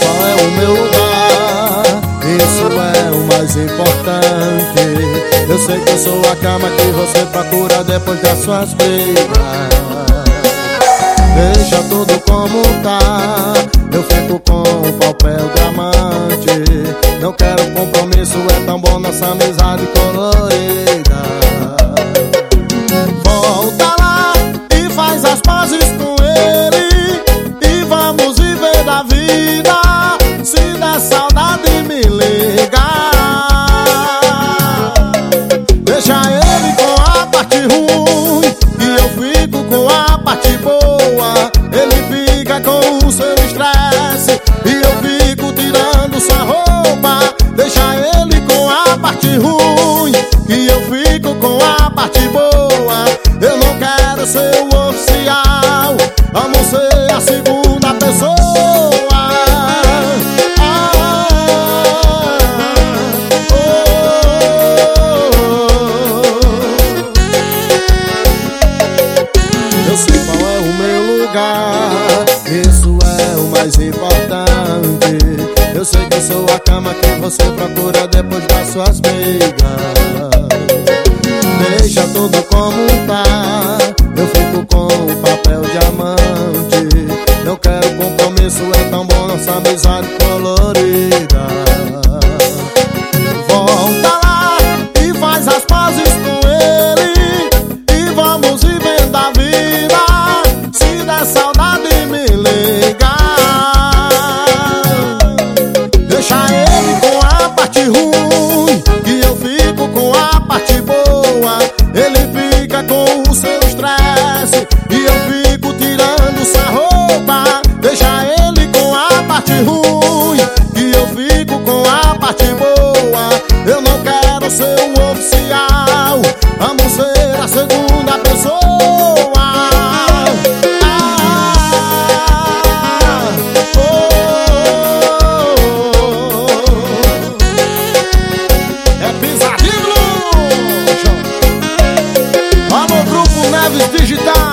qual é o meu lugar. Isso é o mais importante. Eu sei que eu sou a cama que você procura depois das suas brigas. Deixa tudo como tá. Eu fico com o papel diamante. Não quero compromisso, é tão bom nossa amizade colorida. Seu estresse. E eu fico tirando sua roupa. Deixa ele com a parte ruim. E eu fico com a parte boa. Eu não quero ser o oficial. Vamos ser a segunda pessoa. Ah, oh. Eu sei qual é o meu lugar. Eu sei que sou a cama que você procura depois das suas brigas. Deixa tudo como tá. Eu fico com o papel ele com a parte ruim E eu fico com a parte boa. Ele fica com o seu estresse E eu fico tirando sua roupa. Deixa ele com a parte ruim E eu fico com a parte boa. Eu não quero ser um Chaves Digital.